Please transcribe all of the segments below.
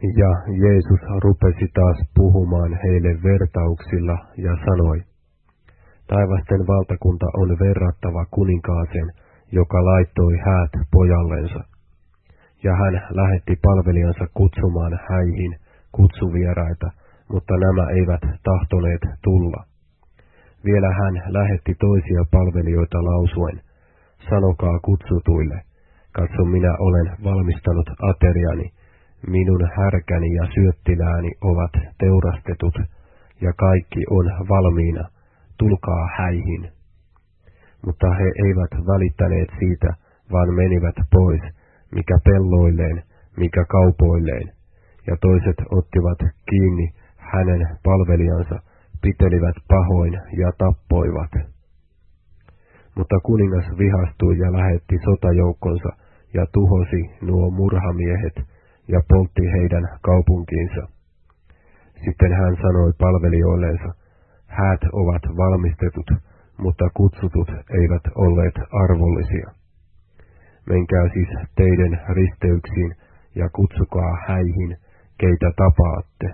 Ja Jeesus rupesi taas puhumaan heille vertauksilla ja sanoi, Taivasten valtakunta on verrattava kuninkaaseen, joka laittoi häät pojallensa. Ja hän lähetti palvelijansa kutsumaan häihin kutsuvieraita, mutta nämä eivät tahtoneet tulla. Vielä hän lähetti toisia palvelijoita lausuen, sanokaa kutsutuille, katso minä olen valmistanut ateriani, minun härkäni ja syöttilääni ovat teurastetut, ja kaikki on valmiina, tulkaa häihin. Mutta he eivät välittäneet siitä, vaan menivät pois, mikä pelloilleen, mikä kaupoilleen, ja toiset ottivat kiinni hänen palvelijansa, pitelivät pahoin ja tappoivat. Mutta kuningas vihastui ja lähetti sotajoukkonsa ja tuhosi nuo murhamiehet ja poltti heidän kaupunkiinsa. Sitten hän sanoi palvelijoilleensa, häät ovat valmistetut, mutta kutsutut eivät olleet arvollisia. Menkää siis teidän risteyksiin ja kutsukaa häihin, keitä tapaatte.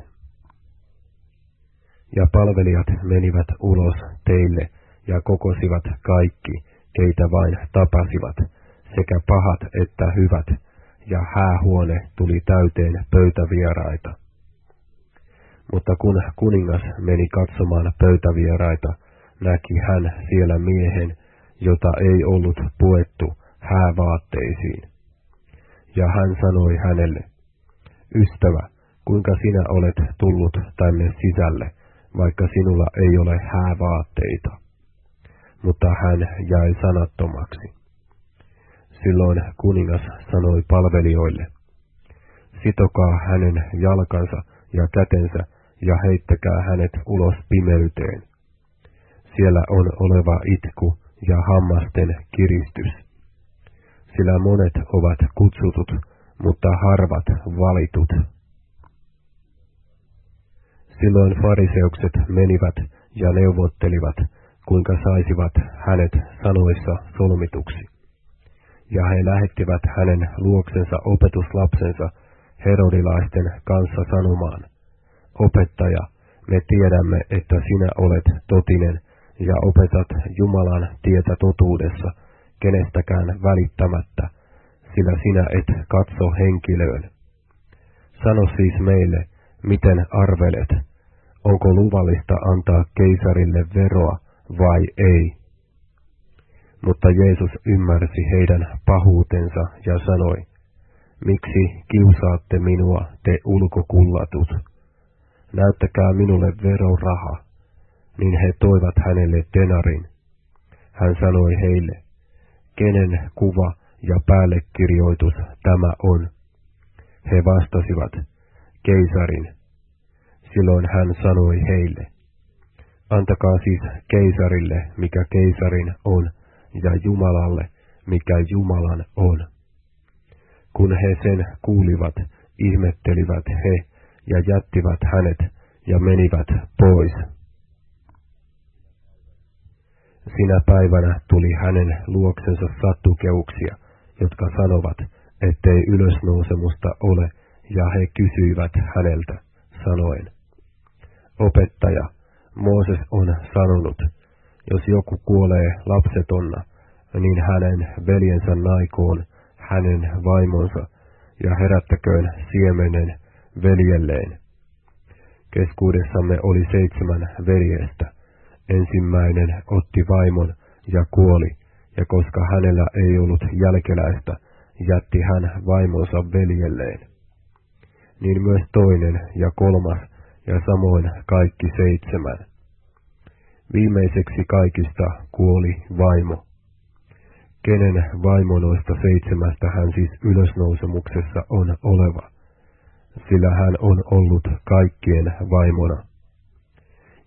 Ja palvelijat menivät ulos teille ja kokosivat kaikki, keitä vain tapasivat, sekä pahat että hyvät, ja häähuone tuli täyteen pöytävieraita. Mutta kun kuningas meni katsomaan pöytävieraita, näki hän siellä miehen, jota ei ollut puettu häävaatteisiin. Ja hän sanoi hänelle, Ystävä, kuinka sinä olet tullut tänne sisälle, vaikka sinulla ei ole häävaatteita? Mutta hän jäi sanattomaksi. Silloin kuningas sanoi palvelijoille, sitokaa hänen jalkansa ja kätensä ja heittäkää hänet ulos pimeyteen. Siellä on oleva itku ja hammasten kiristys. Sillä monet ovat kutsutut, mutta harvat valitut. Silloin fariseukset menivät ja neuvottelivat, kuinka saisivat hänet sanoissa solmituksi. Ja he lähettivät hänen luoksensa opetuslapsensa herodilaisten kanssa sanomaan, Opettaja, me tiedämme, että sinä olet totinen ja opetat Jumalan tietä totuudessa, kenestäkään välittämättä, sillä sinä et katso henkilöön. Sano siis meille, miten arvelet, onko luvallista antaa keisarille veroa vai ei. Mutta Jeesus ymmärsi heidän pahuutensa ja sanoi, miksi kiusaatte minua, te ulkokullatut? Näyttäkää minulle veroraha. Niin he toivat hänelle denarin. Hän sanoi heille, kenen kuva ja päällekirjoitus tämä on? He vastasivat, keisarin. Silloin hän sanoi heille, antakaa siis keisarille, mikä keisarin on, ja Jumalalle, mikä Jumalan on. Kun he sen kuulivat, ihmettelivät he ja jättivät hänet ja menivät pois. Sinä päivänä tuli hänen luoksensa sattukeuksia, jotka sanovat, ettei ylösnousemusta ole, ja he kysyivät häneltä, sanoen, Opettaja, Mooses on sanonut, jos joku kuolee lapsetonna, niin hänen veljensä naikoon hänen vaimonsa, ja herättäköön siemenen veljelleen. Keskuudessamme oli seitsemän veljestä. Ensimmäinen otti vaimon ja kuoli, ja koska hänellä ei ollut jälkeläistä, jätti hän vaimonsa veljelleen. Niin myös toinen ja kolmas, ja samoin kaikki seitsemän. Viimeiseksi kaikista kuoli vaimo. Kenen vaimo noista seitsemästä hän siis ylösnousemuksessa on oleva? sillä hän on ollut kaikkien vaimona.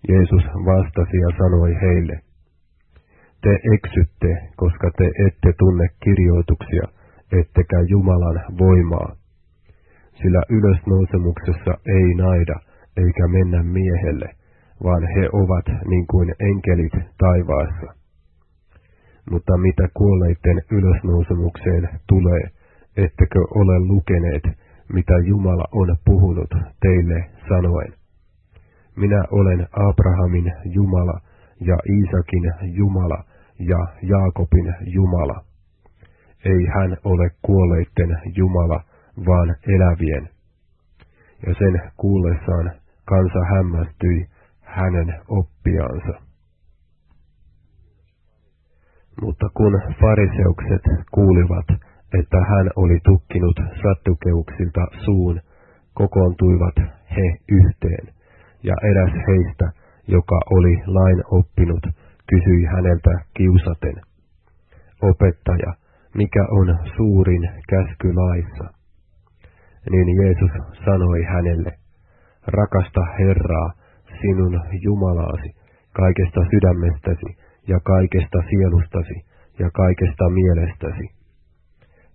Jeesus vastasi ja sanoi heille, Te eksytte, koska te ette tunne kirjoituksia, ettekä Jumalan voimaa. Sillä ylösnousemuksessa ei naida, eikä mennä miehelle, vaan he ovat niin kuin enkelit taivaassa. Mutta mitä kuolleiden ylösnousemukseen tulee, ettekö ole lukeneet, mitä Jumala on puhunut teille sanoen. Minä olen Abrahamin Jumala ja Iisakin Jumala ja Jaakobin Jumala. Ei hän ole kuolleitten Jumala, vaan elävien. Ja sen kuullessaan kansa hämmästyi hänen oppiansa. Mutta kun fariseukset kuulivat, että hän oli tukkinut sattukeuksilta suun, kokoontuivat he yhteen, ja eräs heistä, joka oli lain oppinut, kysyi häneltä kiusaten, Opettaja, mikä on suurin käsky laissa? Niin Jeesus sanoi hänelle, rakasta Herraa, sinun Jumalaasi, kaikesta sydämestäsi ja kaikesta sielustasi ja kaikesta mielestäsi.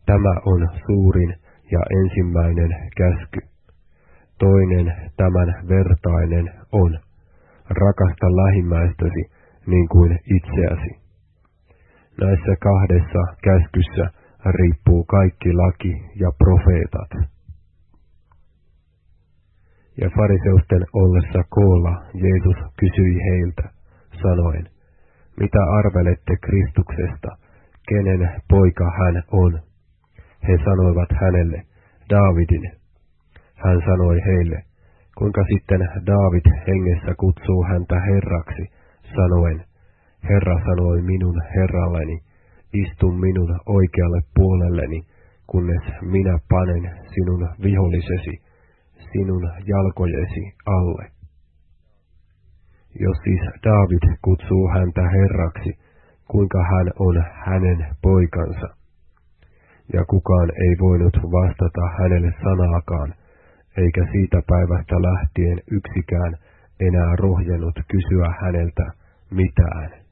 Tämä on suurin ja ensimmäinen käsky. Toinen tämän vertainen on, rakasta lähimmäistäsi niin kuin itseäsi. Näissä kahdessa käskyssä riippuu kaikki laki ja profeetat. Ja fariseusten ollessa koolla Jeesus kysyi heiltä, sanoen, mitä arvelette Kristuksesta, kenen poika hän on? He sanoivat hänelle, Daavidin. Hän sanoi heille, kuinka sitten Daavid hengessä kutsuu häntä herraksi, sanoen, Herra sanoi minun herralleni, istu minun oikealle puolelleni, kunnes minä panen sinun vihollisesi sinun jalkojesi alle. Jos siis David kutsuu häntä herraksi, kuinka hän on hänen poikansa. Ja kukaan ei voinut vastata hänelle sanaakaan, eikä siitä päivästä lähtien yksikään enää rohjennut kysyä häneltä mitään.